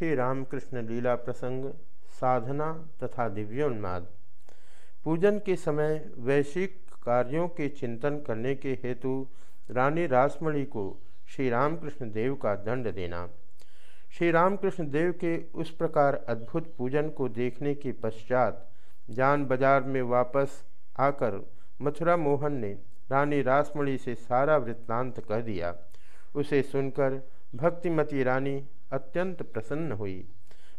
श्री रामकृष्ण लीला प्रसंग, साधना तथा दिव्योन्माद। पूजन के समय वैश्विक कार्यों के चिंतन करने के हेतु रानी रासमणि को श्री रामकृष्ण देव का दंड देना। श्री रामकृष्ण देव के उस प्रकार अद्भुत पूजन को देखने के पश्चात जान बाज़ार में वापस आकर मथुरा मोहन ने रानी रासमणि से सारा वृत्तांत कह दिया। उसे सुनकर भक्तिमती रानी अत्यंत प्रसन्न हुई।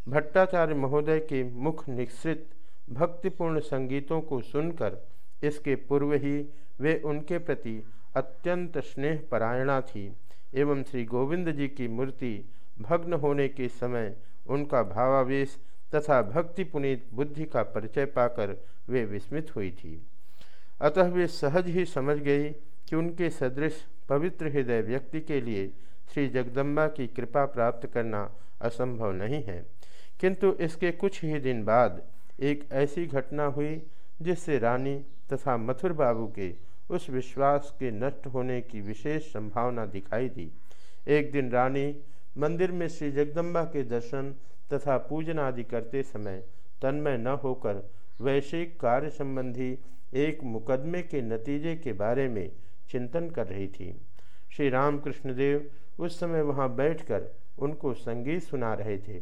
भट्टाचार्य महोदय के मुख निश्रित भक्तिपूर्ण संगीतों को सुनकर इसके पूर्व ही वे उनके प्रति अत्यंत स्नेह परायणा थी एवं श्री गोविंद जी की मूर्ति भग्न होने के समय उनका भावावेश तथा भक्ति पुनीत बुद्धि का परिचय पाकर वे विस्मित हुई थी। अतः वे सहज ही समझ गई कि उनके सदृश, पवित्र हृदय व्यक्ति के लिए श्री जगदम्बा की कृपा प्राप्त करना असंभव नहीं है। किंतु इसके कुछ ही दिन बाद एक ऐसी घटना हुई, जिससे रानी तथा मथुर बाबू के उस विश्वास के नष्ट होने की विशेष संभावना दिखाई दी। एक दिन रानी मंदिर में श्री जगदम्बा के दर्शन तथा पूजन आदि करते समय तन्मय न होकर वैश्विक कार्य संबंधी एक मुकदमे के नतीजे के बारे में चिंतन कर रही थी। श्री रामकृष्ण देव उस समय वहाँ बैठकर उनको संगीत सुना रहे थे।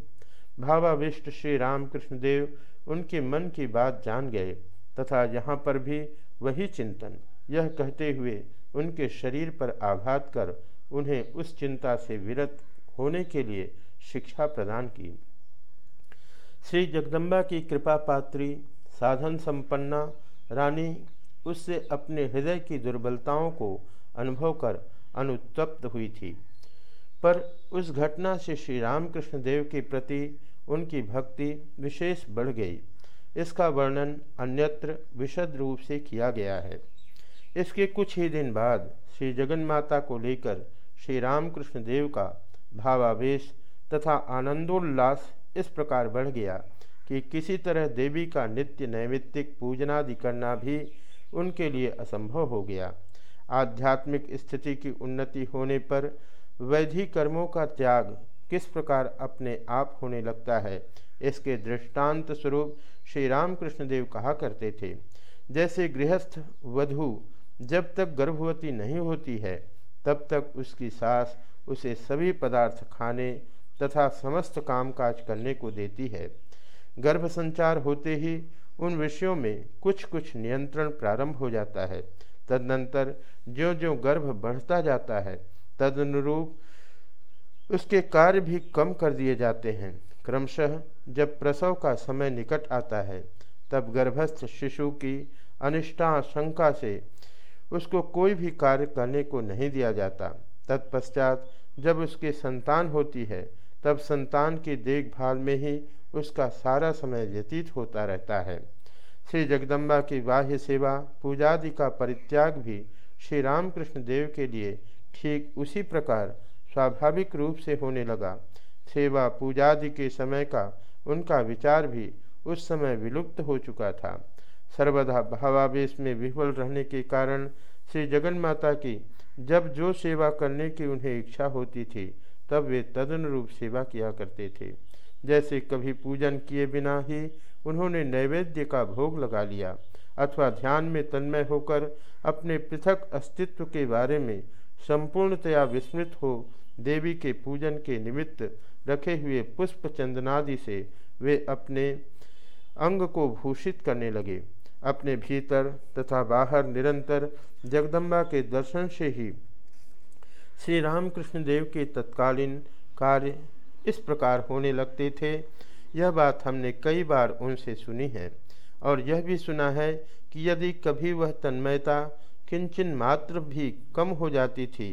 भावाविष्ट श्री रामकृष्ण देव उनके मन की बात जान गए तथा यहाँ पर भी वही चिंतन। यह कहते हुए उनके शरीर पर आघात कर उन्हें उस चिंता से विरत होने के लिए शिक्षा प्रदान की। श्री जगदम्बा की कृपा पात्री, साधन संपन्ना रानी उससे अपने हृदय की दुर्बलताओं को अनुभव कर अनुतप्त हुई थी। पर उस घटना से श्री रामकृष्ण देव के प्रति उनकी भक्ति विशेष बढ़ गई। इसका वर्णन अन्यत्र विशद रूप से किया गया है। इसके कुछ ही दिन बाद श्री जगन माता को लेकर श्री रामकृष्ण देव का भावावेश तथा आनंदोल्लास इस प्रकार बढ़ गया कि किसी तरह देवी का नित्य नैमित्तिक पूजनादि करना भी उनके लिए असंभव हो गया। आध्यात्मिक स्थिति की उन्नति होने पर वैधिक कर्मों का त्याग किस प्रकार अपने आप होने लगता है, इसके दृष्टांत स्वरूप श्री रामकृष्ण देव कहा करते थे। जैसे गृहस्थ वधु जब तक गर्भवती नहीं होती है, तब तक उसकी सास उसे सभी पदार्थ खाने तथा समस्त कामकाज करने को देती है। गर्भ संचार होते ही उन विषयों में कुछ कुछ नियंत्रण प्रारंभ हो जाता है। तदनंतर ज्यो ज्यो गर्भ बढ़ता जाता है तदनुरूप उसके कार्य भी कम कर दिए जाते हैं। क्रमशः जब प्रसव का समय निकट आता है, तब गर्भस्थ शिशु की अनिष्टाशंका से उसको कोई भी कार्य करने को नहीं दिया जाता। तत्पश्चात जब उसकी संतान होती है, तब संतान की देखभाल में ही उसका सारा समय व्यतीत होता रहता है। श्री जगदम्बा की बाह्य सेवा, पूजादि का परित्याग भी श्री रामकृष्ण देव के लिए ठीक उसी प्रकार स्वाभाविक रूप से होने लगा। सेवा पूजादि के समय का उनका विचार भी उस समय विलुप्त हो चुका था। सर्वदा भावावेश में विह्वल रहने के कारण श्री जगन माता की जब जो सेवा करने की उन्हें इच्छा होती थी, तब वे तदनुरूप सेवा किया करते थे। जैसे कभी पूजन किए बिना ही उन्होंने नैवेद्य का भोग लगा लिया, अथवा ध्यान में तन्मय होकर अपने पृथक अस्तित्व के बारे में संपूर्णतया विस्मृत हो, देवी के पूजन के निमित्त रखे हुए पुष्प चंदनादि से वे अपने अंग को भूषित करने लगे। अपने भीतर तथा बाहर निरंतर जगदम्बा के दर्शन से ही श्री रामकृष्ण देव के तत्कालीन कार्य इस प्रकार होने लगते थे। यह बात हमने कई बार उनसे सुनी है और यह भी सुना है कि यदि कभी वह तन्मयता किंचन मात्र भी कम हो जाती थी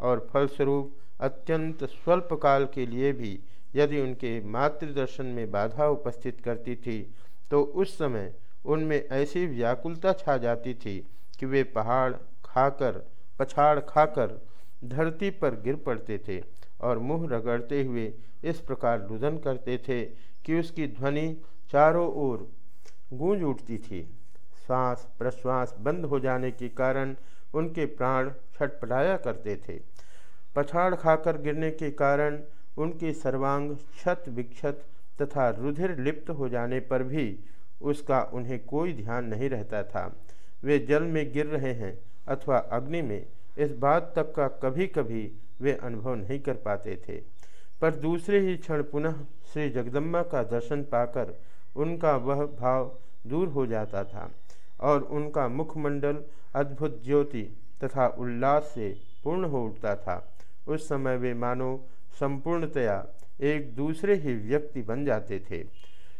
और फलस्वरूप अत्यंत स्वल्प काल के लिए भी यदि उनके मातृदर्शन में बाधा उपस्थित करती थी तो उस समय उनमें ऐसी व्याकुलता छा जाती थी कि वे पहाड़ खाकर, पछाड़ खाकर धरती पर गिर पड़ते थे और मुँह रगड़ते हुए इस प्रकार रुदन करते थे कि उसकी ध्वनि चारों ओर गूंज उठती थी। सांस प्रश्वास बंद हो जाने के कारण उनके प्राण छटपटाया करते थे। पछाड़ खाकर गिरने के कारण उनके सर्वांग क्षत विक्षत तथा रुधिर लिप्त हो जाने पर भी उसका उन्हें कोई ध्यान नहीं रहता था। वे जल में गिर रहे हैं अथवा अग्नि में, इस बात तक का कभी कभी वे अनुभव नहीं कर पाते थे। पर दूसरे ही क्षण पुनः श्री जगदम्बा का दर्शन पाकर उनका वह भाव दूर हो जाता था। और उनका मुखमंडल अद्भुत ज्योति तथा उल्लास से पूर्ण हो उठता था। उस समय वे मानो संपूर्णतया एक दूसरे ही व्यक्ति बन जाते थे।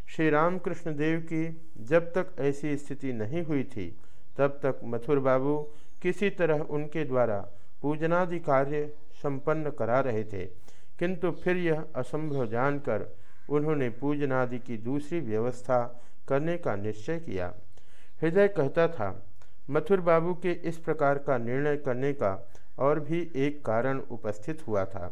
श्री रामकृष्ण देव की जब तक ऐसी स्थिति नहीं हुई थी, तब तक मथुर बाबू किसी तरह उनके द्वारा पूजनादि कार्य संपन्न करा रहे थे। किंतु फिर यह असंभव जानकर उन्होंने पूजनादि की दूसरी व्यवस्था करने का निश्चय किया। हृदय कहता था, मथुर बाबू के इस प्रकार का निर्णय करने का और भी एक कारण उपस्थित हुआ था।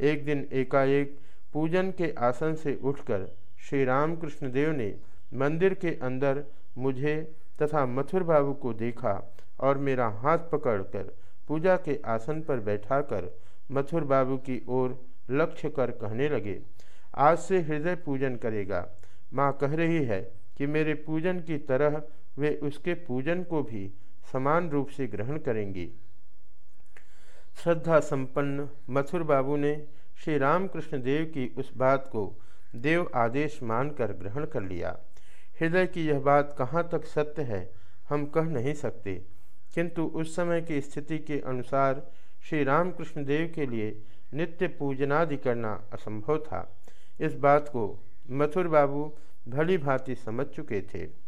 एक दिन एकाएक पूजन के आसन से उठकर श्री रामकृष्ण देव ने मंदिर के अंदर मुझे तथा मथुर बाबू को देखा और मेरा हाथ पकड़कर पूजा के आसन पर बैठाकर मथुर बाबू की ओर लक्ष्य कर कहने लगे, आज से हृदय पूजन करेगा। माँ कह रही है कि मेरे पूजन की तरह वे उसके पूजन को भी समान रूप से ग्रहण करेंगी। श्रद्धा संपन्न मथुर बाबू ने श्री रामकृष्ण देव की उस बात को देव आदेश मानकर ग्रहण कर लिया। हृदय की यह बात कहाँ तक सत्य है, हम कह नहीं सकते। किंतु उस समय की स्थिति के अनुसार श्री रामकृष्ण देव के लिए नित्य पूजनादि करना असंभव था। इस बात को मथुर बाबू भली भांति समझ चुके थे।